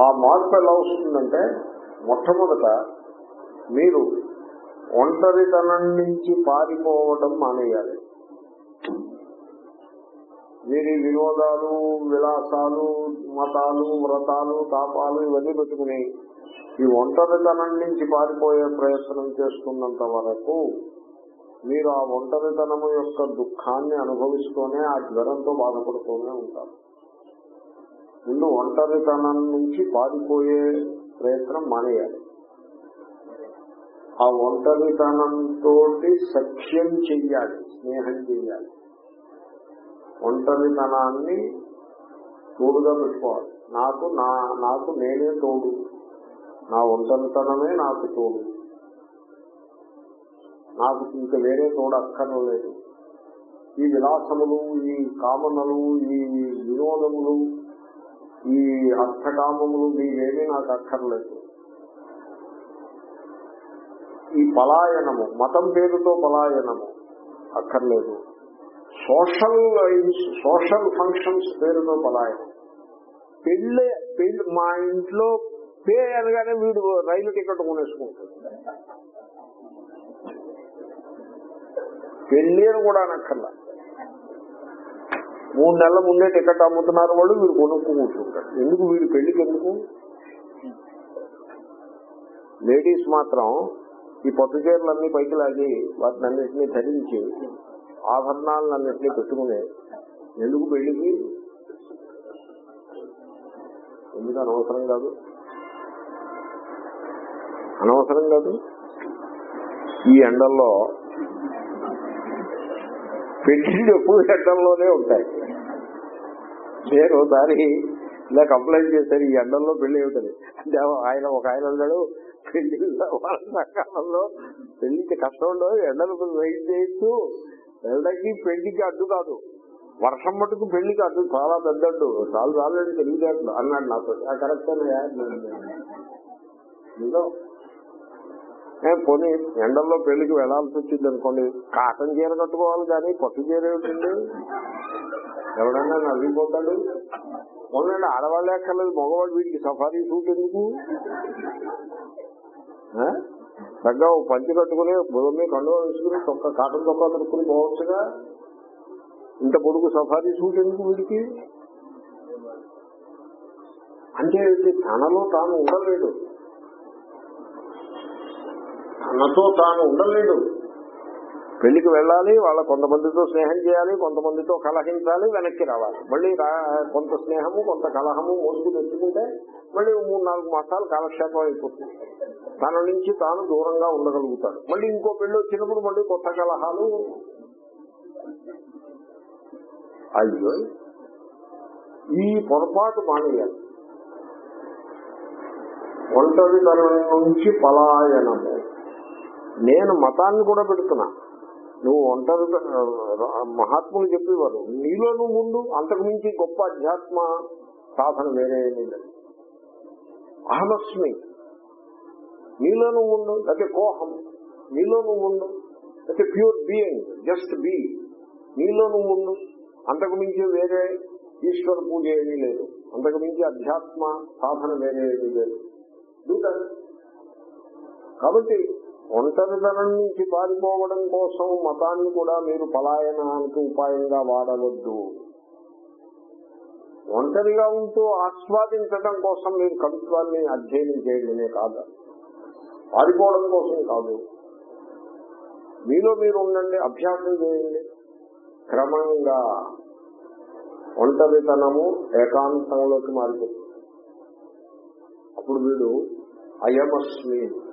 ఆ మార్పు ఎలా వస్తుందంటే మొట్టమొదట మీరు ఒంటరితనం నుంచి పారిపోవడం మానేయాలి. మీరు వినోదాలు విలాసాలు మతాలు వ్రతాలు తాపాలు ఇవన్నీ పెట్టుకుని ఈ ఒంటరితనం నుంచి పారిపోయే ప్రయత్నం చేస్తున్నంత వరకు మీరు ఆ ఒంటరితనము యొక్క దుఃఖాన్ని అనుభవిస్తూనే ఆ జ్వరంతో బాధపడుతూనే ఉంటారు. ముందు ఒంటరితనం నుంచి పారిపోయే ప్రయత్నం మానేయాలి. ఆ ఒంటరితనంతో సఖ్యం చెయ్యాలి స్నేహం చెయ్యాలి. ఒంటరితనాన్ని తోడుగా పెట్టుకోవాలి. నాకు నా నాకు నేనే తోడు. నా ఒంటరితనమే నాకు తోడు. నాకు ఇంకా వేరే తోడు అక్కర్లేదు. ఈ విలాసములు ఈ కామనలు ఈ వినోదములు ఈ అర్థకామములు మీవేమీ నాకు అక్కర్లేదు. ఈ పలాయనము మతం పేరుతో పలాయనము అక్కర్లేదు. సోషల్ సోషల్ ఫంక్షన్స్ పేరుతో పలాయనం. పెళ్ళి పెళ్ళి మా ఇంట్లో పే అనగానే వీడు రైలు టికెట్ కొనేసుకుంటాడు. పెళ్ళి అని కూడా అనక్కర్లా. మూడు నెలల ముందే టికెట్ అమ్ముతున్నారు వాడు వీడు కొనుక్కు కూర్చుంటాడు. ఎందుకు వీడు పెళ్ళికి ఎందుకు? లేడీస్ మాత్రం ఈ పట్టు చీరలన్నీ పైకి లాగి వాటిని అన్నింటినీ ధరించి ఆభరణాలను అన్నింటినీ పెట్టుకుని ఎందుకు పెళ్ళికి ఎందుకు అనవసరం కాదు? అనవసరం కాదు. ఈ ఎండల్లో పెళ్ళిళ్ళు ఎప్పుడు ఎండల్లోనే ఉంటాయి. నేను ఒకసారి ఇలా కంప్లైంట్ చేశారు ఈ ఎండల్లో పెళ్ళి ఏమిటది అంటే ఆయన ఒక ఆయన అన్నాడు పెళ్ళి సకాలంలో పెళ్ళికి కష్టం ఉండదు ఎండలు వెయిట్ చేయొచ్చు. ఎండకి పెళ్ళికి అడ్డు కాదు. వర్షం మటుకు పెళ్ళికి అడ్డు చాలా పెద్ద అడ్డు. చాలు చాలండి తెలియదు అన్నాడు నాతో కరెక్ట్ పోనీ ఎండల్లో పెళ్ళికి వెళ్ళాల్సి వచ్చింది అనుకోండి కాటన్ చీర కట్టుకోవాలి కానీ పట్టు చీర ఏమిటండి? ఎవడన్నా నవ్విపోతాడు? మొన్న ఆడవాళ్ళే అక్కర్లేదు మగవాడు వీడికి సఫారీ సూట్ ఎందుకు? తగ్గ పంచి కట్టుకుని భూమి కండువ వేసుకుని తొక్క కాటన్ తొక్క కట్టుకుని పోవచ్చుగా? ఇంత పొడుగు సఫారీ సూట్ ఎందుకు వీడికి? అంటే తనలో తాను ఉండలేడు. తనతో తాను ఉండలేడు. పెళ్ళికి వెళ్ళాలి వాళ్ళ కొంతమందితో స్నేహం చేయాలి కొంతమందితో కలహించాలి వెనక్కి రావాలి. మళ్ళీ కొంత స్నేహము కొంత కలహము మోసుకు తెచ్చుకుంటే మళ్ళీ మూడు నాలుగు మాసాలు కాలక్షేపం అయిపోతుంది. తన నుంచి తాను దూరంగా ఉండగలుగుతాడు. మళ్ళీ ఇంకో పెళ్ళి వచ్చినప్పుడు మళ్ళీ కొత్త కలహాలు. అయ్యో ఈ పొరపాటు మానేయాలి. ఒంటరితనం నుంచి పలాయనము. నేను మతాన్ని కూడా పెడుతున్నా. ఒంటరి మహాత్ములు చెప్పేవారు నీలోనూ ముందు అంతకు మించి గొప్ప అధ్యాత్మ సాధన వేరే లేదు. అహమస్మి నీలోనూ ఉండు లేకపోతే కోహం నీలోనూ ఉండు లేకపోతే ప్యూర్ బీయింగ్ జస్ట్ బీ నీలోనూ ఉండు అంతకు మించి వేరే ఈశ్వర పూజ ఏమీ లేదు అంతకు మించి అధ్యాత్మ సాధన వేరే ఏమీ లేదు. కాబట్టి ఒంటరితనం నుంచి పారిపోవడం కోసం మతాన్ని కూడా మీరు పలాయనానికి ఉపాయంగా వాడవద్దు. ఒంటరిగా ఉంటూ ఆస్వాదించడం కోసం మీరు కవిత్వాన్ని అధ్యయనం చేయడమే కాదు. పారిపోవడం కోసం కాదు. మీలో మీరు ఉండండి అభ్యాసం చేయండి. క్రమంగా ఒంటరితనము ఏకాంతంలోకి మారిపోతుంది. అప్పుడు వీడు అయమస్మి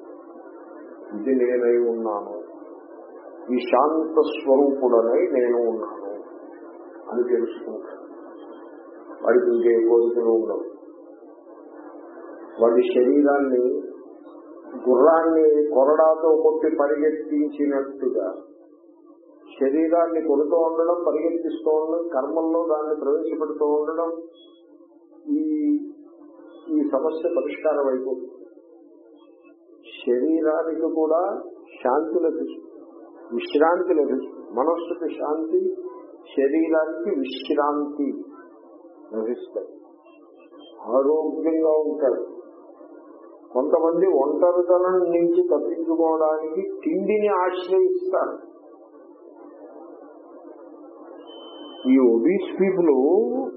ఇది నేనై ఉన్నాను. ఈ శాంత స్వరూపుడనై నేను ఉన్నాను అని తెలుసుకుంటాను వాడికి ఇంకే కోరికలు ఉండవు. వాడి శరీరాన్ని గుర్రాన్ని కొరడాతో కొట్టి పరిగెత్తించినట్టుగా శరీరాన్ని కొడుతూ ఉండడం పరిగెత్తిస్తూ ఉండడం కర్మల్లో దాన్ని ప్రవేశపెడుతూ ఉండడం ఈ ఈ సమస్య పరిష్కారం అయిపోతుంది శరీరానికి కూడా శాంతి లభిస్తుంది. విశ్రాంతి లభిస్తుంది. మనస్సుకి శాంతి శరీరానికి విశ్రాంతి లభిస్తాయి. ఆరోగ్యంగా ఉంటాడు కొంతమంది ఒంటరితనం నుంచి తప్పించుకోవడానికి తిండిని ఆశ్రయిస్తారు. ఈ ఒబీస్ పీపుల్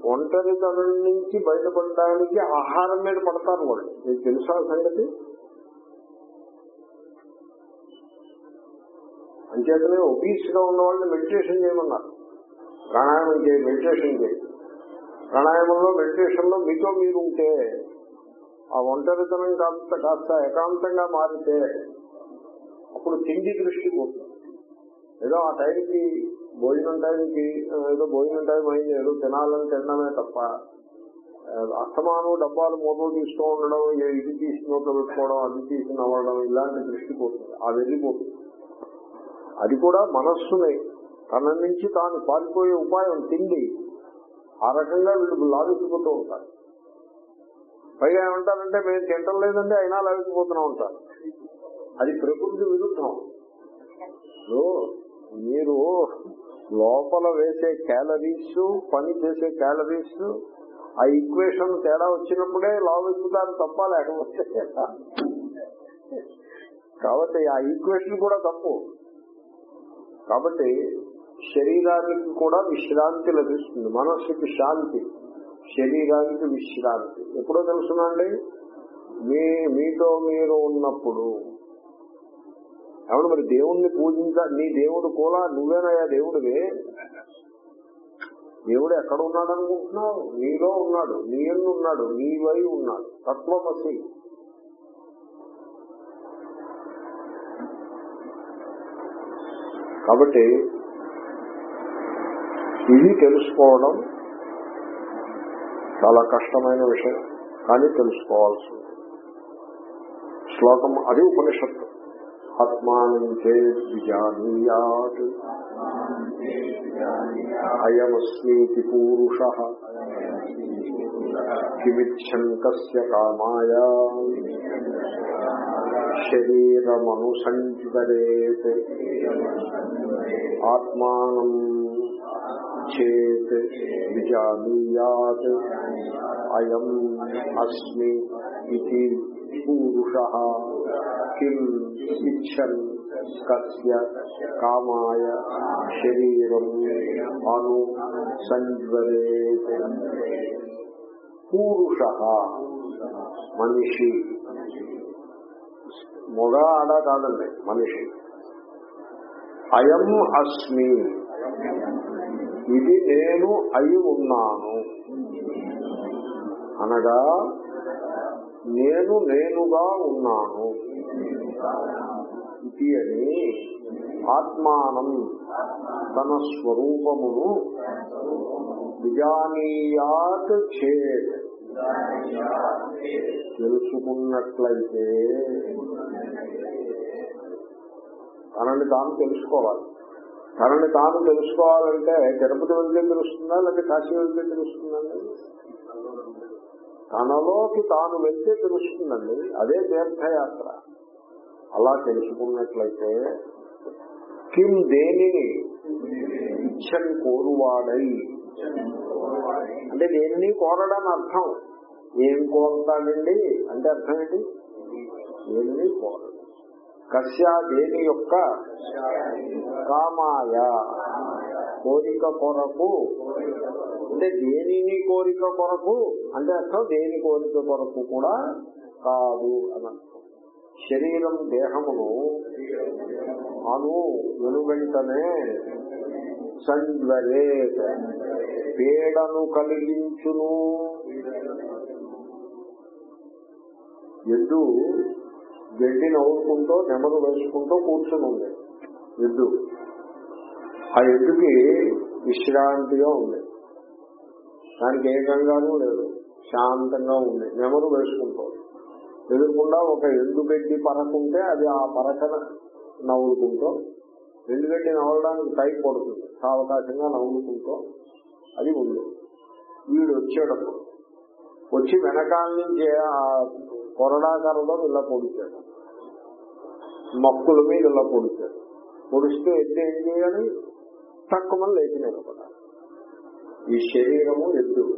ఒంటరితనం నుంచి బయటపడడానికి ఆహారం మీద పడతారు వాళ్ళు. మీకు తెలుసా సంగతి? అంచేతనే ఒబీస్గా ఉన్న వాళ్ళని మెడిటేషన్ చేయమన్నారు. ప్రాణాయామం చేయి మెడిటేషన్ చేయి. ప్రాణాయామంలో మెడిటేషన్లో మీతో మీరు ఉంటే ఆ ఒంటరితనం కాస్త కాస్త ఏకాంతంగా మారితే అప్పుడు తిండి దృష్టి పోతుంది. ఏదో ఆ టైంకి భోజనం టైంకి ఏదో భోజనం టైం అయింది ఏదో తినాలని తినడమే తప్ప అస్తమానం డబ్బాలు మూతలు తీస్తూ ఉండడం ఏ ఇది తీసి నోట్లో పెట్టుకోవడం అది తీసి నవ్వడం ఇలాంటి దృష్టి పోతుంది. ఆ వెళ్ళిపోతుంది అది కూడా మనస్సుని. తన నుంచి తాను పారిపోయే ఉపాయం తిండి. ఆ రకంగా వీళ్ళు లాగెత్తుకుంటూ ఉంటారు. పైగా ఏమంటారంటే మేము తింటం లేదంటే అయినా లాగెత్తుకుపోతూనే ఉంటారు అది ప్రకృతి విరుద్ధం. మీరు లోపల వేసే క్యాలరీస్ పని చేసే క్యాలరీస్ ఆ ఈక్వేషన్ తేడా వచ్చినప్పుడే లావెత్తుతారు తప్ప లేకపోతే కాబట్టి ఆ ఈక్వేషన్ కూడా తప్పు. కాబట్టి శరీరానికి కూడా విశ్రాంతి లభిస్తుంది. మనస్సుకి శాంతి. శరీరానికి విశ్రాంతి. ఎప్పుడో తెలుసునండి మీ మీతో మీరు ఉన్నప్పుడు. ఏమన్నా మరి దేవుణ్ణి పూజించ నీ దేవుడు కూడా నువ్వేనయ్యా దేవుడివి? దేవుడు ఎక్కడ ఉన్నాడు అనుకుంటున్నావు నీలో ఉన్నాడు. నీ ఉన్నాడు. నీ వై ఉన్నాడు. తత్వమసి. కాబట్టి ఇది తెలుసుకోవడం చాలా కష్టమైన విషయం కానీ తెలుసుకోవాల్సి ఉంది శ్లోకం అది ఉపనిషత్తు. ఆత్మానం చేజానీయాత్ అయమస్మీతి పూరుష. కిమిచ్చన్ కస్య కామాయ. శరీరమనుసంచరేత్ ఆత్మానం చేత్ విజానీయాత్. అయం అస్మి ఇది పూరుష. కిం ఇచ్చన్ కస్య కామాయ శరీరం అను సంజ్వరేత్. పూరుష మనిషి మొగ ఆడ కాదండి మనిషి. అయం అస్మి. ఇది నేను అయి ఉన్నాను. అనగా నేను నేనుగా ఉన్నాను. ఇది అని ఆత్మానం తన స్వరూపమును విజానీయాత్ చేత్. తెలుసుకున్నట్లయితే తనని తాను తెలుసుకోవాలి. తనని తాను తెలుసుకోవాలంటే తిరుపతి వెళ్తే తెలుస్తుందా లేకపోతే కాశీ వెళ్తే తెలుస్తుందండి? తనలోకి తాను వెళ్తే తెలుస్తుందండి. అదే తీర్థయాత్ర. అలా తెలుసుకున్నట్లయితే కిం దేనిని ఇచ్చని కోరువాడై? అంటే దేనిని కోరడని అర్థం? ఏం కోరుతాడండి అంటే అర్థం ఏంటి? దేనిని కోరడు కశ్యా దేని యొక్క? కామాయ. కోరిక కొరకు. అంటే దేనిని కోరిక కొరకు? అంటే అర్థం దేని కోరిక కొరకు కూడా కాదు అని శరీరం దేహమును అను వెనువెంటనే సంజ్వరే పీడను కలిగించును. ఎద్దు గడ్డి నవ్వుకుంటూ నెమరు వేసుకుంటూ కూర్చుని ఉంది ఎద్దు ఆ ఎద్దుకి విశ్రాంతిగా ఉంది. దానికి ఏ కంగారు లేదు. శాంతంగా ఉంది. నెమరు వేసుకుంటుంది ఎదురకుండా ఒక ఎండు గడ్డి పరకుంటే అది ఆ పరకన నవ్వులుకుంటూ ఎండుగడ్డి నవ్వడానికి టైం పడుతుంది సావకాశంగా నవ్వులుకుంటూ అది ఉంది. వీడు వచ్చేటప్పుడు. వచ్చి వెనకాల నుంచి ఆ కొరడాకారంలో ఇలా పొడిచాడు. మక్కుల మీద ఇలా పొడిచాడు. పొడిస్తే ఎద్దు ఏం చేయాలి? తక్కువ లేచి నిలబడాలి. ఈ శరీరము ఎద్దు.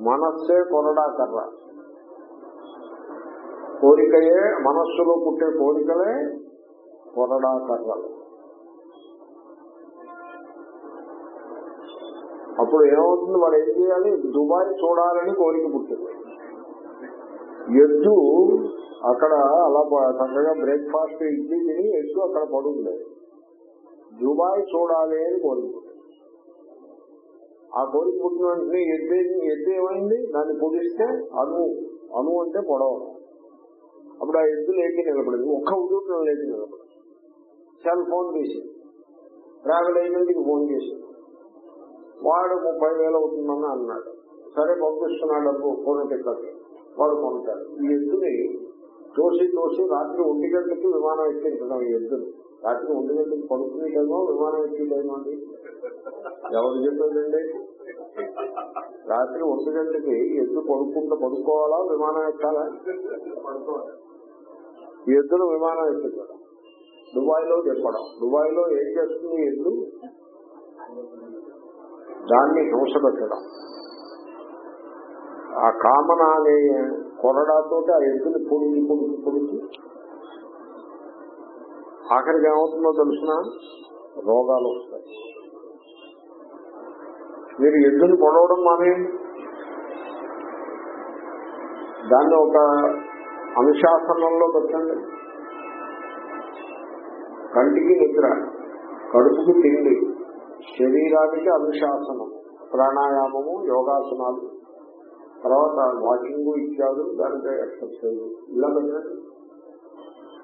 మనస్సే కొరడాకర్ర. కోరికయే మనస్సులో పుట్టే కోరికలే కొరడాకర్రలు. అప్పుడు ఏమవుతుంది? వాడు ఏం చేయాలి? దుబాయ్ చూడాలని కోరిక పుట్టింది. ఎద్దు అక్కడ అలా చక్కగా బ్రేక్ఫాస్ట్ ఇడ్లీ తిని ఎద్దు అక్కడ పడుంది. దుబాయ్ చూడాలి అని కోరిక. ఆ కోరిక పుట్టిన వెంటనే ఎద్దు ఎద్దు ఏమైంది? దాన్ని పూజిస్తే అను అను అంటే పొడవ. అప్పుడు ఆ ఎద్దు లేచి నిలబడింది. ఒక్క ఉదూటం లేచి నిలబడింది. సెల్ ఫోన్ తీసి. ట్రావెల్ ఏజెంట్కి ఫోన్ చేసింది వాడు ముప్పై వేలు అవుతుందని అన్నాడు. సరే పంపిస్తున్నాడు డబ్బు ఫోన్ టికెట్ వాడు కొంటాడు ఈ ఎద్దుని తోసి తోసి రాత్రి ఒంటి గంటకి విమానం ఎక్కించడం ఈ ఎద్దును. రాత్రి ఒంటి గంటకి పడుకునే టైమో విమానం ఎక్కిలేమో టైమో అండి? ఎవరు చెప్పేదండి రాత్రి ఒంటి గంటకి ఎద్దు పడుకుంటూ పడుకోవాలా విమానం ఎక్కాలా? ఈ ఎద్దును విమానం ఎక్కించడం. దుబాయ్లో చెప్పడం. దుబాయ్లో ఏం చేస్తుంది ఎద్దు? దాన్ని హింస పెట్టడం ఆ కామన అనే కొరడాతో ఆ ఎద్దుని పొడిచి పొడిచి పొడిచి. ఆఖరికి ఏమవుతుందో తెలుసిన? రోగాలు వస్తాయి. మీరు ఎద్దుని పొడవడం మానేయండి దాన్ని ఒక అనుశాసనంలో పెట్టండి. కంటికి నిద్ర కడుపుకి తిండి శరీరానికి అనుశాసనం ప్రాణాయామము యోగాసనాలు. తర్వాత వాకింగ్ ఇచ్చాడు దానిపై ఎక్సర్సైజ్ ఇలా పెట్టండి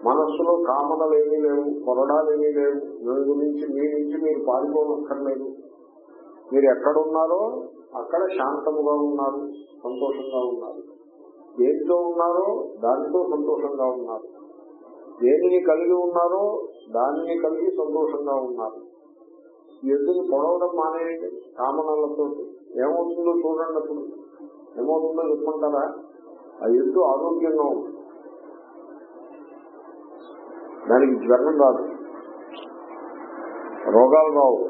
మనస్సులో కామనలు ఏమీ లేవు కొరడాలు ఏమీ లేవు. మీ గురించి మీ నుంచి మీరు పాల్గొనక్కర్లేదు మీరు ఎక్కడున్నారో అక్కడ శాంతముగా ఉన్నారు సంతోషంగా ఉన్నారు. దేనితో ఉన్నారో దానితో సంతోషంగా ఉన్నారు. దేనిని కలిగి ఉన్నారో దానిని కలిగి సంతోషంగా ఉన్నారు. ఎద్దుని పొడవడం మానేయండి కామనలతో ఏమవుతుందో చూడండి అప్పుడు. ఏమవుతుందో చెప్పుకుంటారా? ఆ ఎద్దు ఆరోగ్యంగా ఉంది దానికి జ్వరం రాదు. రోగాలు రావు.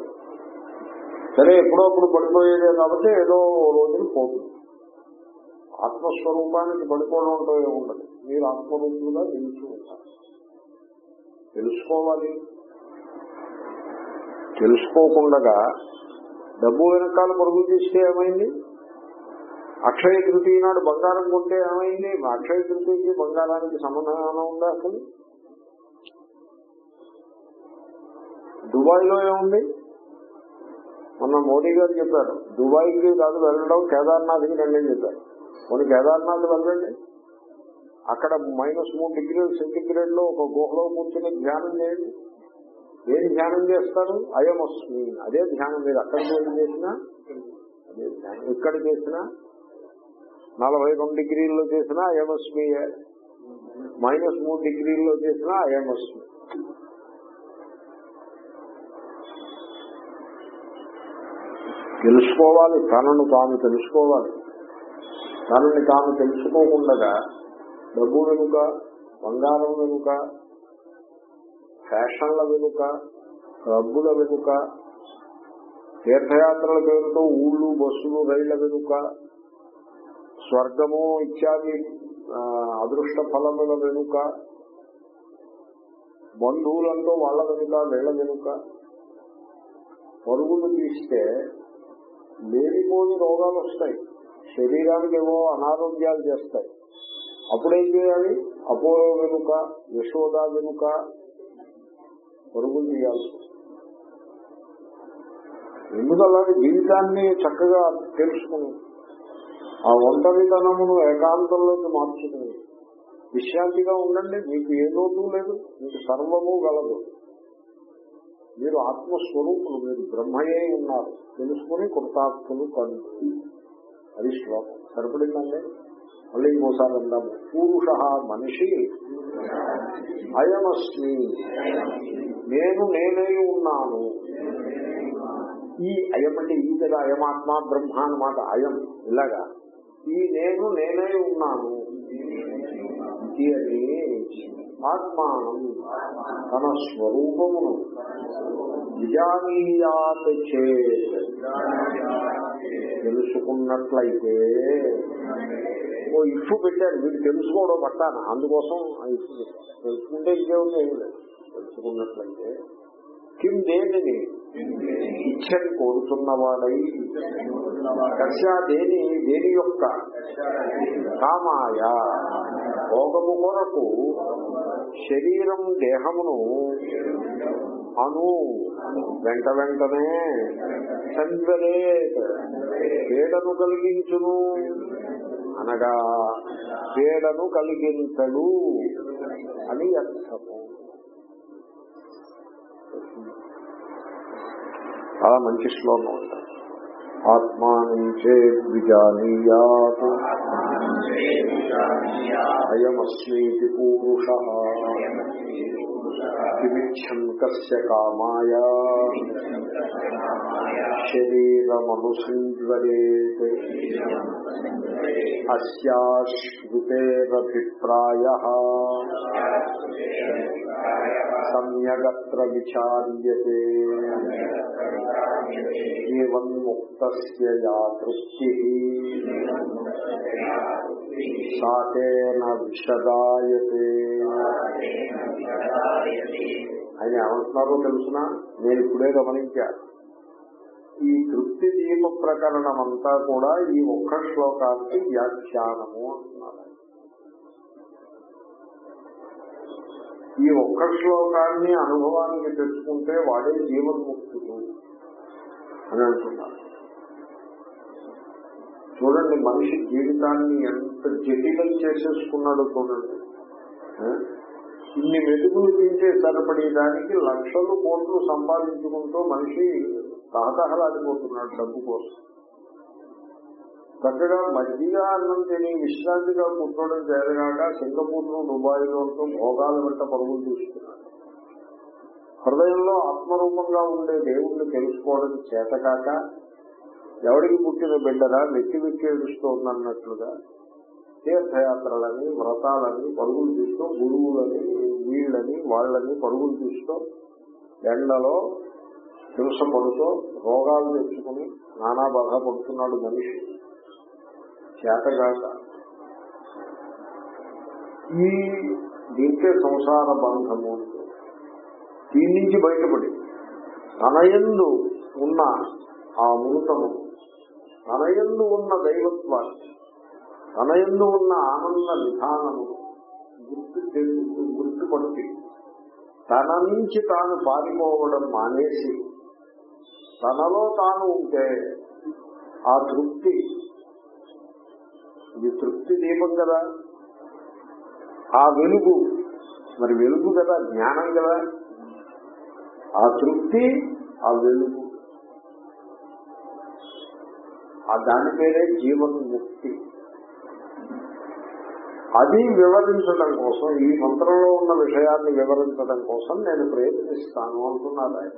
సరే ఎప్పుడప్పుడు పడిపోయేదే కాబట్టి ఏదో ఓ రోజులు పోతుంది. ఆత్మస్వరూపానికి పడిపోవడం అంటూ ఉండదు. మీరు ఆత్మరూపులుగా తెలుసుకుంటారు తెలుసుకోవాలి. తెలుసుకోకుండా డబ్బు వెనకాల పరుగులు తీస్తే ఏమైంది? అక్షయ తృతీయ నాడు బంగారం కొంటే ఏమైంది? అక్షయ తృతీయకి బంగారానికి సంబంధం ఏమైనా ఉందా అసలు? దుబాయ్లో ఏముంది? మొన్న మోడీ గారు చెప్పారు దుబాయ్కి కాదు వెళ్ళడం కేదార్నాథ్కి రండి అని చెప్పారు. కొన్ని కేదార్నాథ్ వెళ్ళండి. అక్కడ మైనస్ మూడు డిగ్రీలు సెంటిగ్రేడ్లో ఒక గుహలో కూర్చొని ధ్యానం చేయండి. ఏం ధ్యానం చేస్తారు? అయం వస్తుంది అదే ధ్యానం మీరు అక్కడ చేసినా అదే ధ్యానం. ఇక్కడ చేసినా నలభై రెండు డిగ్రీల్లో చేసినా అయమస్మియే మైనస్ మూడు డిగ్రీల్లో చేసినా అయమస్మి తెలుసుకోవాలి తనను తాను తెలుసుకోవాలి. తనని తాను తెలుసుకోకుండా డబ్బు వెనుక బంగారం వెనుక ఫ్యాషన్ల వెనుక క్లబ్బుల వెనుక తీర్థయాత్రల పేరుతో ఊళ్ళు బస్సులు రైళ్ళ వెనుక స్వర్గము ఇత్యాది అదృష్ట ఫలముల వెనుక బంధువులంటూ వాళ్ళ వెనుక వీళ్ళ వెనుక పరుగులు తీస్తే లేనిపోని రోగాలు వస్తాయి. శరీరానికి ఏవో అనారోగ్యాలు చేస్తాయి. అప్పుడేం చేయాలి? అపోలో వెనుక యశోద వెనుక పరుగులు తీయాల్సి వస్తుంది. ఎందుకు అలాగే జీవితాన్ని చక్కగా తెలుసుకుని ఆ ఒంటరితనమును ఏకాంతంలోకి మార్చుకుని విశ్రాంతిగా ఉండండి మీకు ఏ లోటు లేదు మీకు సర్వము గలదు. మీరు ఆత్మస్వరూపులు మీరు బ్రహ్మయే ఉన్నారు. తెలుసుకుని కృతార్థులు కండు. అది శ్లోకం. సరిపడిందండి? మళ్ళీ ఇంకోసారి అందాము పురుష మనిషి అయమస్మి. నేను నేనే ఉన్నాను. ఈ అయం అంటే ఈ కదా అయమాత్మ బ్రహ్మ అన్నమాట అయం. ఇలాగా. ఈ నేను నేనే ఉన్నాను. అని ఆత్మానం తన స్వరూపమును. విజానీయాత్ చేత్ తెలుసుకున్నట్లయితే. ఓ ఇఫ్ పెట్టారు వీడు తెలుసుకోవడం పట్టాను? అందుకోసం తెలుసుకుంటే ఇంకేముంది? లేదు తెలుసుకున్నట్లయితే. కిం దేనిని? ఇచ్చని కోరుతున్నవాడై దశ దేని దేని యొక్క? కామాయ. భోగము కొరకు శరీరం దేహమును అను. వెంట వెంటనే సంజలేత్ పేడను కలిగించును. అనగా పేడను కలిగించడు అని అర్థము. చాలా మంచి శ్లోకం అంట ఆత్మానుంచే విజానీయాత్ అయమస్మీతి పూరుష కిమిచ్చం కస్య కామాయ శరీరమనుసంజ్వరేత్ అస్యాశ్రుతేరభిప్రాయ సమ్యగత్ర విచార్యతే జీవన్ముక్తస్య యా విషదాయతే ఆయన ఏమంటున్నారో తెలుసునా? నేను ఇప్పుడే గమనించా. ఈ తృప్తి దీప ప్రకరణం అంతా కూడా ఈ ఒక్క శ్లోకానికి వ్యాఖ్యానము అంటున్నారు ఈ ఒక్క శ్లోకాన్ని అనుభవానికి తెచ్చుకుంటే వాడే జీవన్ముక్తుడు అని అంటున్నారు చూడండి మనిషి జీవితాన్ని ఎంత జటిలం చేసేసుకున్నాడో చూడండి. ఇన్ని మెతుకులు తింటే సరిపడేదానికి లక్షలు కోట్లు సంపాదించుకుంటూ మనిషి తహతహలాడిపోతున్నాడు డబ్బు కోసం. చక్కగా మజ్జిగా అన్నం తిని విశ్రాంతిగా కూర్చోవడం చేరగాక సింగపూర్లో దుబాయ్లో భోగాల వెంట పరుగులు తీసుకున్నాడు హృదయంలో ఆత్మరూపంగా ఉండే దేవుణ్ణి తెలుసుకోవడం చేతకాక ఎవడికి పుట్టిన బిడ్డరా వెక్కి వెక్కి ఏడుస్తోందన్నట్లుగా తీర్థయాత్రలని వ్రతాలని పరుగులు తీస్తూ గురువులని వీళ్ళని వాళ్ళని పరుగులు తీస్తూ ఎండలో హింస పడుతూ రోగాలు తెచ్చుకుని నానా బాధ పడుతున్నాడు మనిషి. చేతగాక. ఈ దీంట్లో సంసార బంధము దీని నుంచి బయటపడి తనయందు ఉన్న ఆ అమృతము తనయందు ఉన్న దైవత్వాన్ని తనయందు ఉన్న ఆనంద విధానము గుర్తు తెలు- గుర్తుపట్టి తన నుంచి తాను పారిపోవడం మానేసి తనలో తాను ఉంటే ఆ తృప్తి ఇది తృప్తి దీపం కదా. ఆ వెలుగు మరి వెలుగు కదా జ్ఞానం కదా. ఆ తృప్తి ఆ వెలుగు. ఆ దాని పేరే జీవన్ముక్తి అది వివరించడం కోసం ఈ మంత్రంలో ఉన్న విషయాన్ని వివరించడం కోసం నేను ప్రయత్నిస్తాను అంటున్నారు ఆయన.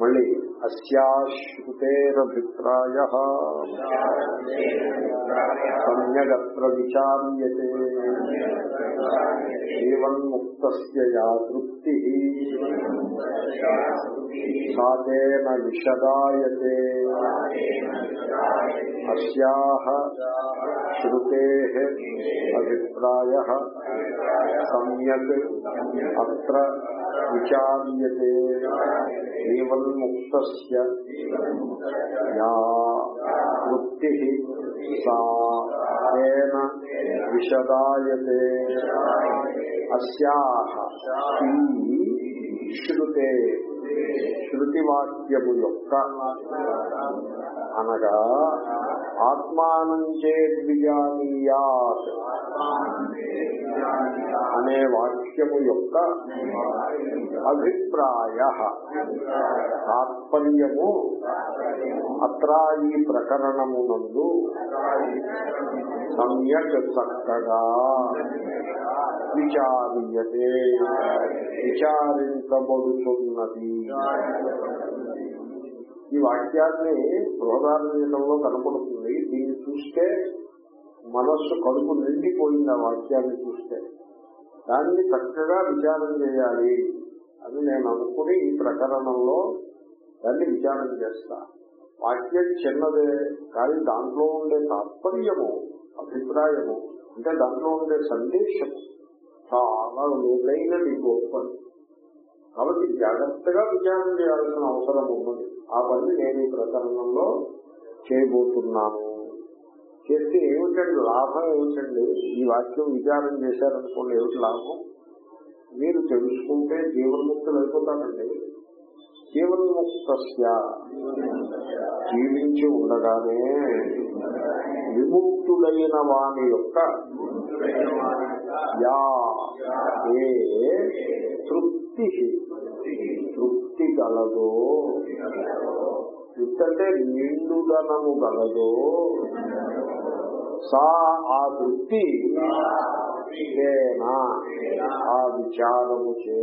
మళ్ళీ అస్యాశ్రుతేరభిప్రాయ సమ్యగత్ర విచార్యతే జీవన్ముక్త యా తృప్తి సాదేన విషదాయతే అస్యాహ శ్రుతే అభిప్రాయ సమ్యక్ అత్ర విచార్యతే జీవన్ముక్త యా వృత్తి సా తేన విషదాయతే అస్యాహ ఈ శృతి వాక్యము యొక్క అనగా ఆత్మానం చేద్విజానీయాత్ అనే వాక్యము యొక్క అభిప్రాయ. తాత్పర్యము అత్ర ఈ ప్రకరణమునందు సమ్యక్ చక్కగా విచార్యతే. విచారించబడుతున్నది ఈ వాక్యాన్ని బృహదారణ్యంలో కనపడుతుంది. దీన్ని చూస్తే మనస్సు కడుపు నిండిపోయింది ఆ వాక్యాన్ని చూస్తే. దాన్ని చక్కగా విచారం చేయాలి అని నేను అనుకుని ఈ ప్రకరణంలో దాన్ని విచారం చేస్తా. వాక్యం చిన్నదే కానీ దాంట్లో ఉండే తాత్పర్యము అభిప్రాయము అంటే దాంట్లో ఉండే సందేశం చాలా లోతైనది గొప్పది కాబట్టి జాగ్రత్తగా విచారణ చేయాల్సిన అవసరం ఉన్నది. ఆ పని నేను ఈ ప్రకరణంలో చేయబోతున్నాను. చేస్తే ఏమిటండి లాభం ఏమిటండి? ఈ వాక్యం విచారం చేశారనుకోండి ఏమిటి లాభం? మీరు తెలుసుకుంటే జీవన్ముక్తులు అయిపోతానండి జీవన్ముక్త జీవించి ఉండగానే విముక్తుడైన వాని యొక్క యా. ఏ. తృప్తి. తృప్తి గలదో. అంటే నిండుదనము గలదో. సా ఆ తృప్తి. తేనా. ఆ విచారము చే.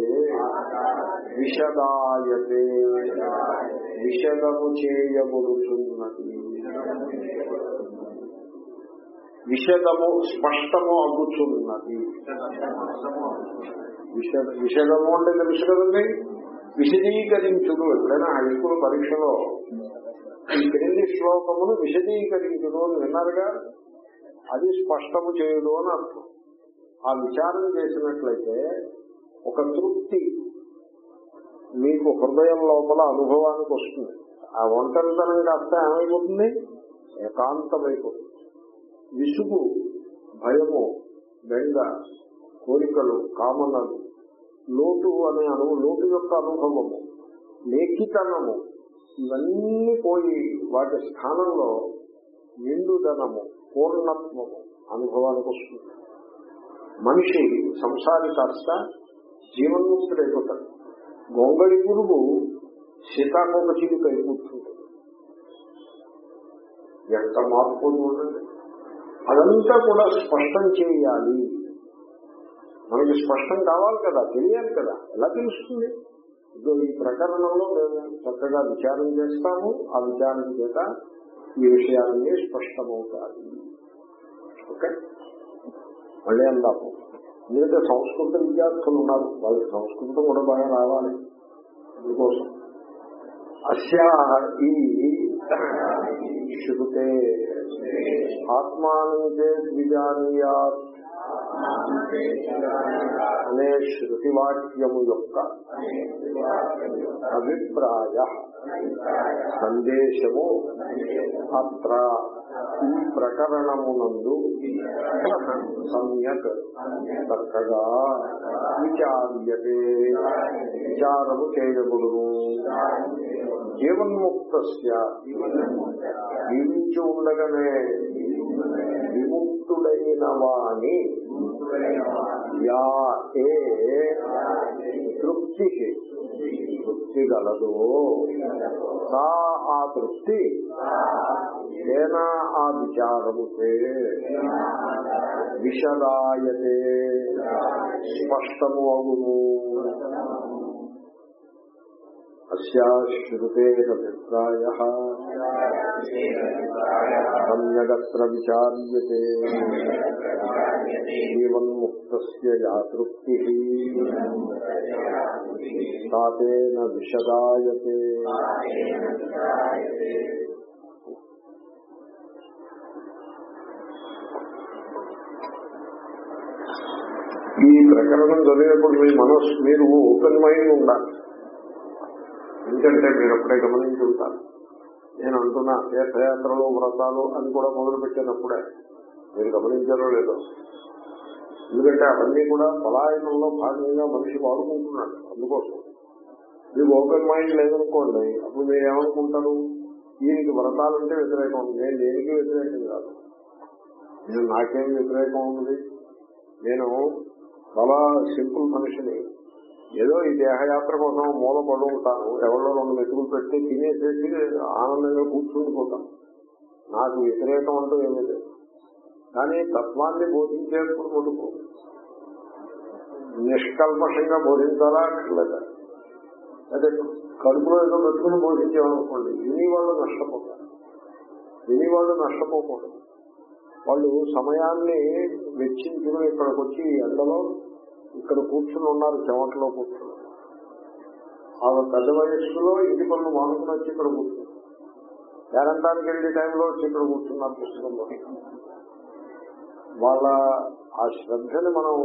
విషదాయతే. విషదము చేయబడుతున్నది విషదము స్పష్టము అగుచున్నది. విష- విషదము అంటే తెలుసు కదండి? విశదీకరించుడు ఎప్పుడైనా హై స్కూల్ పరీక్షలో ఈ క్రింది శ్లోకమును విశదీకరించుడు అని విన్నారుగా? అది స్పష్టము చేయుడు అని అర్థం. ఆ విచారం చేసినట్లయితే ఒక తృప్తి మీకు హృదయం లోపల అనుభవానికి వస్తుంది. ఆ ఒంటరితనం కాస్త ఏమైపోతుంది? ఏకాంతమైపోతుంది. విసుగు భయము బెంగ కోరికలు కామనలు లోటు అనే అను లోటు యొక్క అనుభవము లేఖితనము ఇవన్నీ పోయి వాటి స్థానంలో నిండుదనము పూర్ణత్వము అనుభవానికి వస్తుంది. మనిషి సంసారి కాస్త జీవన్ముక్తుడైపోతాడు. గొంగళి పురుగు సీతాకోక చిలుక అయిపోతుంది ఎంత మార్పు ఉండండి అదంతా కూడా స్పష్టం చేయాలి. మనకి స్పష్టం కావాలి కదా తెలియాలి కదా ఎలా తెలుస్తుంది? ఇదో ఈ ప్రకరణంలో మేము చక్కగా విచారం చేస్తాము. ఆ విచారం చేత ఈ విషయాలన్నీ స్పష్టమవుతాయి. ఓకే? మళ్ళీ అందాము. ఎందుకంటే సంస్కృత విద్యార్థులు ఉన్నారు. వాళ్ళకి సంస్కృతం కూడా బాగా రావాలి. అందుకోసం. అస్యా ఈ శృతే ఆత్మానందే చేద్విజానీయాత్ అనే శృతివాక్యము యొక్క అభిప్రాయ సందేశము అత్ర ఈ ప్రకరణమునందు సమ్యక్ చక్కగా విచార్యతే విచారము చేయబడును. జీవన్ముక్త జీవించి ఉండగానే విముక్తుడైన వాణి యా ఏ తృప్తి. తృప్తి గలదు సా ఆ తృప్తి. ఏనా ఆ విచారముతే విషదాయతే. స్పష్టము అగును అశ్రుతేరభిప్రాయ సమ్యగత్ర విచార్యతే జీవన్ముక్త యాతృప్తి తాతేన విషదాయతే ఈ ప్రకరణం చదివేప్పుడు మీ మనస్సు మీరు ఓపెన్ మైండ్ ఉండాలి. ఎందుకంటే మీరు అప్పుడే గమనించి ఉంటారు. నేను అంటున్నా తీర్థయాత్రలు వ్రతాలు అని కూడా మొదలు పెట్టినప్పుడే మీరు గమనించారో లేదో. ఎందుకంటే అవన్నీ కూడా పలాయనంలో భాగంగా మనిషి వాడుకుంటున్నాడు అందుకోసం. మీకు ఓపెన్ మైండ్ లేదనుకోండి అప్పుడు మీరు ఏమనుకుంటారు? దీనికి వ్రతాలంటే వ్యతిరేకం ఉంది. నేను దేనికి వ్యతిరేకం కాదు. నేను నాకేం వ్యతిరేకం ఉంది నేను చాలా సింపుల్ మనిషిని ఏదో ఈ దేహయాత్ర కోసం మూల పడు ఉంటాను ఎవరో రెండు మెతుకులు పెట్టి తినేసేసి ఆనందంగా కూర్చుండిపోతాను నాకు వ్యతిరేకం అంటూ ఏమీ లేదు. కానీ తత్వాన్ని బోధించేప్పుడు మటుకు నిష్కల్మషంగా బోధించాలా? అక్కర్లేదా అదే కడుపులో ఏదో పెట్టుకుని బోధించామనుకోండి విని వాళ్ళు నష్టపోతారు. విని వాళ్ళు నష్టపోకూడదు. వాళ్ళు సమయాన్ని వెచ్చించుకుని ఇక్కడికి వచ్చి ఎండలో ఇక్కడ కూర్చుని ఉన్నారు చెమటలో కూర్చుని. ఆ పెద్ద వయస్సులో ఇంటి పనులు మానుకుని వచ్చి ఇక్కడ కూర్చున్నారు పేరంటానికి వెళ్ళే టైంలో వచ్చి ఇక్కడ కూర్చున్నారు పుస్తకంలో. వాళ్ళ ఆ శ్రద్ధని మనం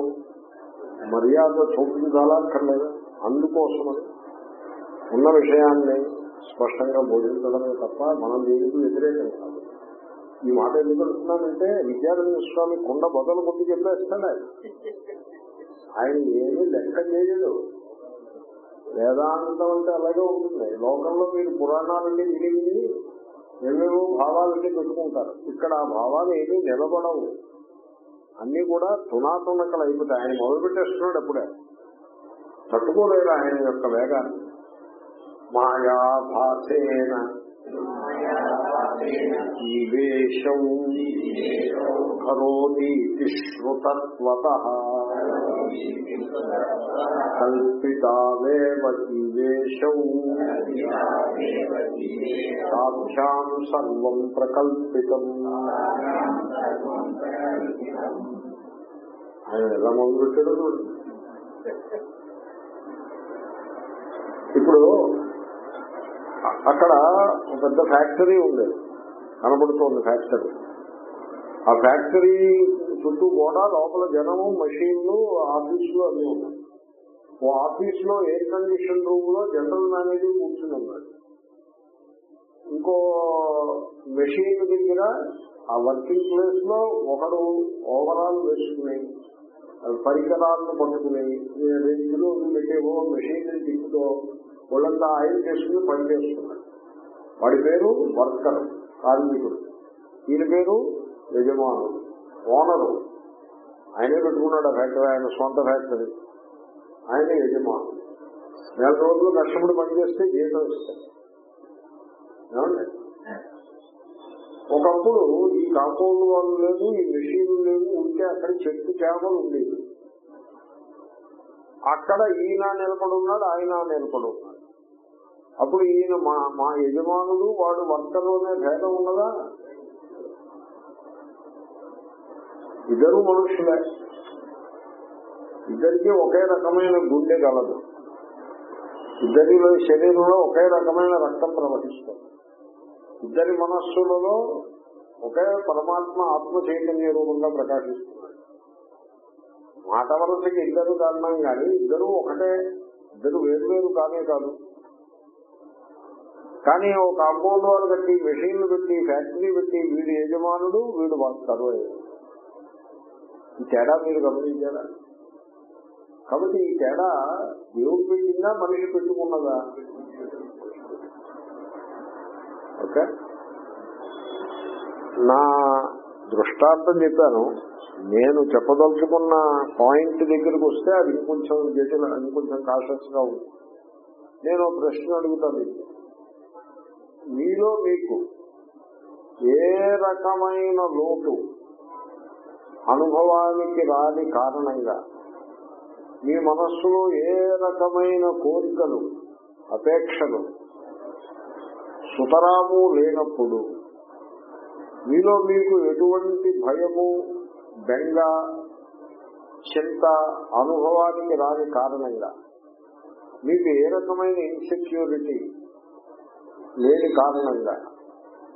మర్యాద చూపించాలా అక్కర్లేదు అందుకోసమని ఉన్న విషయాన్ని స్పష్టంగా బోధించడమే తప్ప మనం దీనికి వ్యతిరేకం కాదు. ఈ మాట ఎందుకు అంటున్నానంటే విద్యానంద స్వామి కుండ బదులు కొద్ది చెప్పేస్తాడు. ఆయన ఏమీ లెక్క చేయడు వేదాంతం అంటే అలాగే ఉంటుంది. లోకంలో మీరు పురాణాలన్నీ విని విని ఏవేవో భావాలన్నీ పెట్టుకుంటారు. ఇక్కడ ఆ భావాలు ఏమీ నిలబడవు. అన్ని కూడా తునాతునకలు అయిపోతాయి. ఆయన మొదలుపెట్టేస్తున్నాడు అప్పుడే. తట్టుకోలేరు ఆయన యొక్క వేగాన్ని. మాయాభాసేన జీవేశం కరోతి శ్రుతత్వత కల్పితావేవ జీవేశం సాభ్యాం సర్వం ప్రకల్పితం. ఆయన ఎలా మొదలుపెట్టాడు ఇప్పుడు అక్కడ ఒక పెద్ద ఫ్యాక్టరీ ఉంది. కనబడుతోంది ఫ్యాక్టరీ. ఆ ఫ్యాక్టరీ చుట్టూ కూడా లోపల జనము మషీన్లు ఆఫీసులు అన్ని ఉన్నాయి. ఓ ఆఫీస్లో ఎయిర్ కండిషన్ రూమ్లో జనరల్ మేనేజర్ కూర్చుని ఉన్నాడు. ఇంకో మెషిన్ దగ్గర ఆ వర్కింగ్ ప్లేస్లో ఒకడు ఓవరాల్ వేసుకుని పరికరాలను పట్టుకుని రెండులో పెట్టేవో మెషిన్ తిప్పుతో వాళ్ళంతా ఆయిల్ చేసుకుని పనిచేస్తున్నాడు వాడి పేరు వర్కర్ కార్మికుడు. ఈయన పేరు యజమానుడు ఓనరు. ఆయనే పెట్టుకున్నాడు ఆ ఫ్యాక్టరీ ఆయన సొంత ఫ్యాక్టరీ. ఆయన యజమానుడు. నెల రోజులు కష్టపడి పనిచేస్తే జీతం ఇస్తాడు. ఏమండి? ఒకప్పుడు ఈ కాంపౌండ్ వాళ్ళు లేదు ఈ మెషిన్లు లేవు ఉంటే అక్కడ చెట్టు చేపలు ఉండేవి. అక్కడ ఈయన నిలబడి ఉన్నాడు ఆయన నిలబడి ఉన్నాడు. అప్పుడు ఈయన మా మా యజమానుడు వాడు వంటలోనే భేదం ఉన్నదా? ఇద్దరు మనుషులే. ఇద్దరికి ఒకే రకమైన గుండె కలదు. ఇద్దరిలో శరీరంలో ఒకే రకమైన రక్తం ప్రవహిస్తుంది. ఇద్దరి మనస్సులలో ఒకే పరమాత్మ ఆత్మ చైతన్య రూపంగా ప్రకాశిస్తున్నాడు. మాట వరసకి ఇద్దరు కారణం కానీ ఇద్దరు ఒకటే ఇద్దరు వేరు వేరు కానే కాదు. కానీ ఒక కాంపౌండ్ వాళ్ళు పెట్టి మెషిన్లు పెట్టి ఫ్యాక్టరీ పెట్టి వీడు యజమానుడు వీడు వర్కరు ఈ తేడా మీరు గమనించారా? కాబట్టి ఈ తేడా దేవుడు పెట్టిందా మనిషి పెట్టుకున్నదా? ఓకే. నా దృష్టాంతం చెప్పాను. నేను చెప్పదలుచుకున్న పాయింట్ దగ్గరకు వస్తే అది ఇంకొంచెం జటిల ఇంకొంచెం కాషస్గా ఉంది. నేను ప్రశ్న అడుగుతాను మీలో మీకు ఏ రకమైన లోటు అనుభవానికి రాని కారణంగా మీ మనస్సులో ఏ రకమైన కోరికలు అపేక్షలు సుతరాము లేనప్పుడు మీలో మీకు ఎటువంటి భయము బెంగ చింత అనుభవానికి రాని కారణంగా మీకు ఏ రకమైన ఇన్సెక్యూరిటీ లేని కారణంగా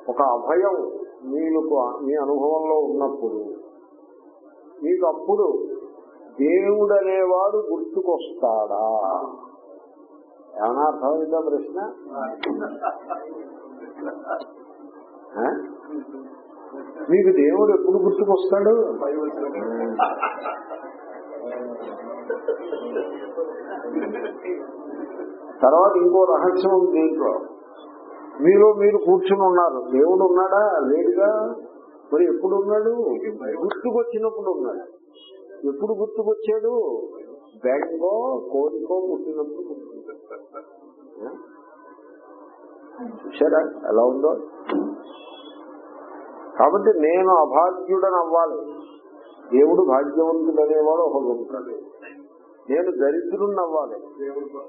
ఒక అభయం మీకు మీ అనుభవంలో ఉన్నప్పుడు మీకు అప్పుడు దేవుడు అనేవాడు గుర్తుకొస్తాడా? ఏమైనా అర్థమైందా ప్రశ్న? మీకు దేవుడు ఎప్పుడు గుర్తుకొస్తాడు? తర్వాత ఇంకో రహస్యం ఉంది దీంట్లో. మీలో మీరు కూర్చుని ఉన్నారు. దేవుడు ఉన్నాడా? లేడుగా? మరి ఎప్పుడు ఉన్నాడు గుర్తుకొచ్చినప్పుడు ఉన్నాడు ఎప్పుడు గుర్తుకొచ్చాడు? బెంగో కోరికో పుట్టినప్పుడు చూసారా ఎలా ఉందో? కాబట్టి నేను అభాగ్యుడని అవ్వాలి దేవుడు భాగ్యవంతుడు అనేవాడు ఒకడు ఉంటాడు నేను దరిద్రుని అవ్వాలి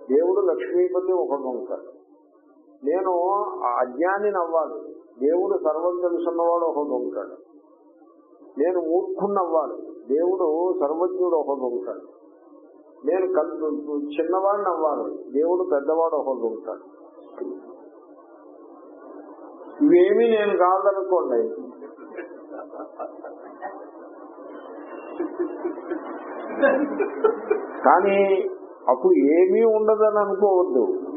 దేవుడు లక్ష్మీపతి ఒకడు ఉంటాడు నేను అజ్ఞాని నవ్వాలి. దేవుడు సర్వం తెలుసున్నవాడు ఒకడు ఉంటాడు. నేను మూర్ఖుణ్ణి అవ్వాలి దేవుడు సర్వజ్ఞుడు ఒకడు ఉంటాడు. నేను కల్- చిన్నవాడిని అవ్వాలి దేవుడు పెద్దవాడు ఒకడు ఉంటాడు. ఇవేమీ నేను కాదనుకోండి. కానీ అప్పుడు ఏమీ ఉండదని అనుకోవద్దు.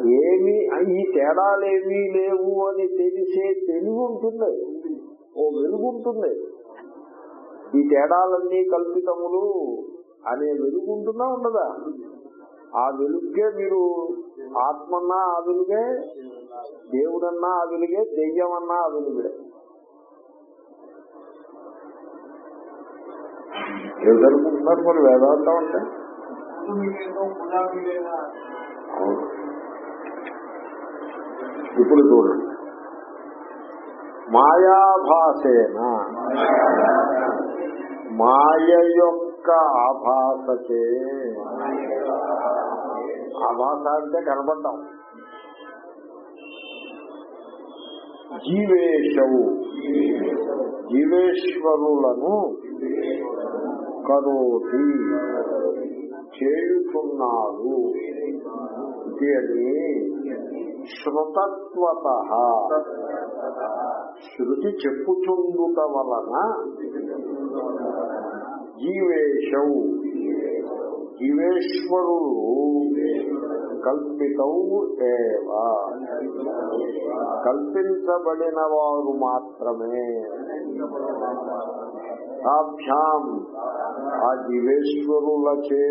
ఏమి ఈ తేడాలేమీ లేవు అని తెలిసే తెలివి ఉంటుంది ఓ వెలుగు ఉంటుంది ఈ తేడాలన్నీ కల్పితములు అనే వెలుగు ఉంటుందా ఉండదా? ఆ వెలుగే మీరు ఆత్మన్నా ఆ వెలుగే దేవుడన్నా ఆ వెలుగే దెయ్యమన్నా ఆ ఏదనుకుంటున్నారు మరి వేదాంతం అంటే? అవును. ఇప్పుడు చూడండి మాయాభాసేన. మాయ యొక్క ఆభాసచే ఆభాస అంటే కనబడ్డాం జీవేశవు. జీవేశ్వరులను కరోతి. చేయుచున్నారు ఇది అని శృతత్వత శృతి చెప్పుచుండుట వలన జీవేశౌ. జీవేశ్వరులు కల్పితవు ఏవా. కల్పించబడిన వారు మాత్రమే. తాభ్యాం ఆ జీవేశ్వరులచే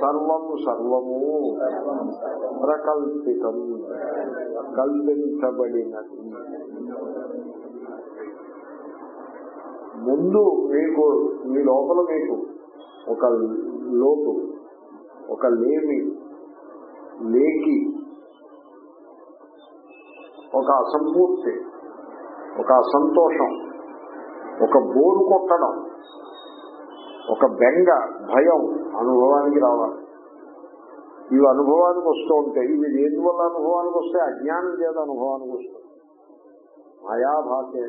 సర్వం సర్వము ప్రకల్పితం కల్పించబడినది. ముందు మీకు మీ లోపల మీకు ఒక లోటు ఒక లేమి లేకి ఒక అసంపూర్తి ఒక అసంతోషం ఒక బోరు కొట్టడం. ఒక బెంగ భయం అనుభవానికి రావాలి. ఇవి అనుభవానికి వస్తూ ఉంటాయి ఇవి దేని వల్ల అనుభవానికి వస్తే అజ్ఞానం చేత అనుభవానికి వస్తుంది మాయాభాషే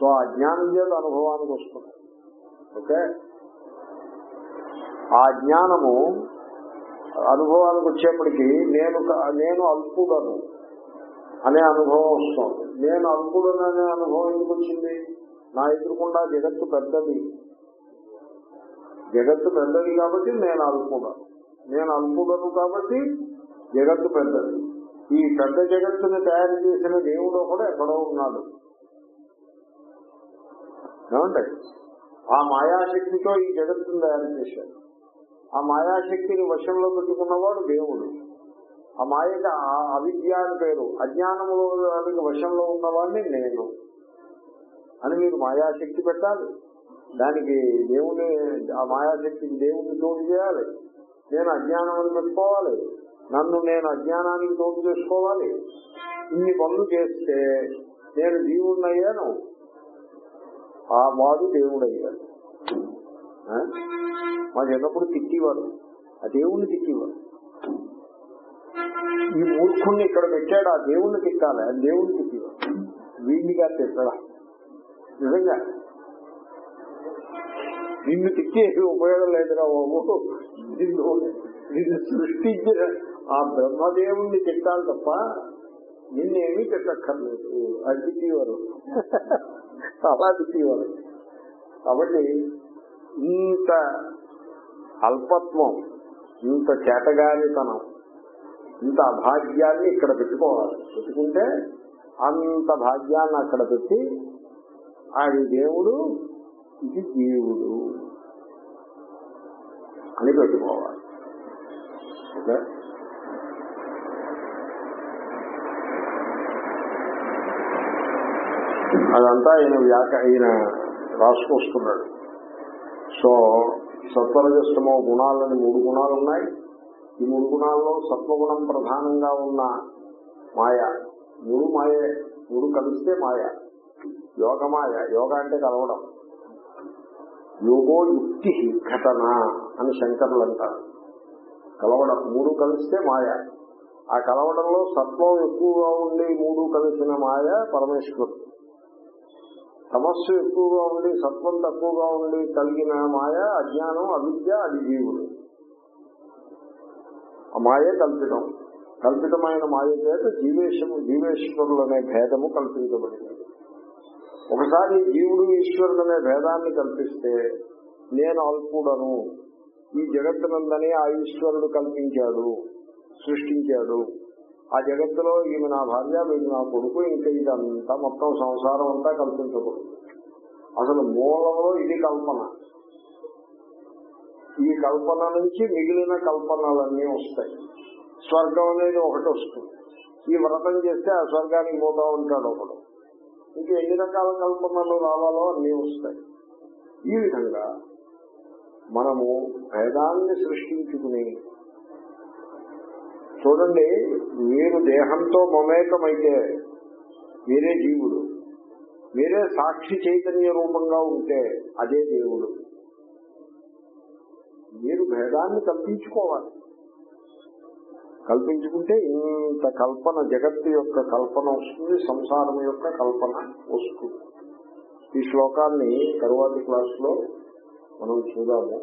సో అజ్ఞానం చేత అనుభవానికి వస్తుంది. ఓకే? ఆ జ్ఞానము అనుభవానికి వచ్చేప్పటికి నేను నేను అల్పుడను అనే అనుభవం వస్తుంది. నేను అల్పుడను అనే అనుభవం ఎందుకు వచ్చింది? నా ఎదురుకుండా జగత్తు పెద్దది. జగత్తు పెద్దది కాబట్టి నేను అల్పుడను నేను అల్పుడను కాబట్టి జగత్తు పెద్దది. ఈ పెద్ద జగత్తుని తయారు చేసిన దేవుడు కూడా ఎక్కడో ఉన్నాడు. ఏమంటే? ఆ మాయాశక్తితో ఈ జగత్తును తయారు చేశాడు. ఆ మాయాశక్తిని వశంలో పెట్టుకున్నవాడు దేవుడు. ఆ మాయకి అవిద్య అని పేరు అజ్ఞానంలో వశంలో ఉన్నవాడిని నేను అని మీరు మాయాశక్తి పెట్టాలి. దానికి దేవుని ఆ మాయాశక్తికి దేవుని తోడు చేయాలి. నేను అజ్ఞానాన్ని పెట్టుకోవాలి. నన్ను నేను అజ్ఞానానికి తోడు చేసుకోవాలి. ఇన్ని పనులు చేస్తే నేను జీవుణ్ణి అయ్యాను ఆ వాడు దేవుడు అయ్యాడు మా చిన్నప్పుడు తిట్టివారు ఆ దేవుణ్ణి తిట్టివారు ఈ మూర్ఖుణ్ణి ఇక్కడ పెట్టాడు. ఆ దేవుణ్ణి తిట్టాలి. ఆ దేవుణ్ణి తిట్టివారు వీడిగా తిట్టడా. నిజంగా. నిన్ను తిట్టే ఉపయోగం లేదురా బాబు. నిన్ను నిన్ను సృష్టించిన ఆ బ్రహ్మదేవుణ్ణి తిట్టాలి తప్ప నిన్నేమీ తిట్టక్కర్లేదు. అది తీవరు. అలా తీవరు. కాబట్టి ఇంత అల్పత్వం ఇంత చేతగానితనం ఇంత అభాగ్యాన్ని ఇక్కడ పెట్టుకోవాలి. పెట్టుకుంటే అంత భాగ్యాన్ని అక్కడ పెట్టి అది దేవుడు ఇది జీవుడు. అని పెట్టుకోవాలి ఓకే? అదంతా ఆయన వ్యాక ఆయన రాసుకొస్తున్నాడు. సో సత్వరజస్తమో గుణాలని మూడు గుణాలు ఉన్నాయి ఈ మూడు గుణాల్లో సత్వగుణం ప్రధానంగా ఉన్న మాయ మూడు మాయే మూడు కలిస్తే మాయ. యోగమాయ యోగ అంటే కలవడం. యోగో యుక్తి ఘటన. అని శంకరులు అంటారు. కలవడం మూడు కలిస్తే మాయ. ఆ కలవడంలో సత్వం ఎక్కువగా ఉండి మూడు కలిసిన మాయ పరమేశ్వరుడు. సమస్య ఎక్కువగా ఉండి సత్వం తక్కువగా ఉండి కలిగిన మాయ అజ్ఞానం అవిద్య అది జీవుడు ఆ మాయే కల్పితం. కల్పితమైన మాయ చేత జీవేశము జీవేశ్వరులు అనే భేదము కల్పించబడింది. ఒకసారి జీవుడు ఈశ్వరుడు అనే భేదాన్ని కల్పిస్తే నేను అల్పుడను. ఈ జగత్తునందని ఆ ఈశ్వరుడు కల్పించాడు సృష్టించాడు. ఆ జగత్తులో ఈమె నా భార్య వీడు నా కొడుకు ఇంకా ఇదంతా మొత్తం సంసారం అంతా కల్పించకూడదు. అసలు మూలంలో ఇది కల్పన. ఈ కల్పన నుంచి మిగిలిన కల్పనలన్నీ వస్తాయి. స్వర్గం అనేది ఒకటి వస్తుంది. ఈ వ్రతం చేస్తే ఆ స్వర్గానికి పోతా ఉంటాడు ఒకడు. ఇంకా ఎన్ని రకాల కల్పనలు రావాలో అన్నీ వస్తాయి. ఈ విధంగా మనము భేదాన్ని సృష్టించుకుని చూడండి మీరు దేహంతో మమేకమైతే మీరే జీవుడు. మీరే సాక్షి చైతన్య రూపంగా ఉంటే అదే దేవుడు. మీరు భేదాన్ని కల్పించుకోవాలి. కల్పించుకుంటే ఇంత కల్పన జగత్తు యొక్క కల్పన వస్తుంది సంసారం యొక్క కల్పన వస్తుంది. ఈ శ్లోకాన్ని తరువాతి క్లాస్లో మనం చూడాలి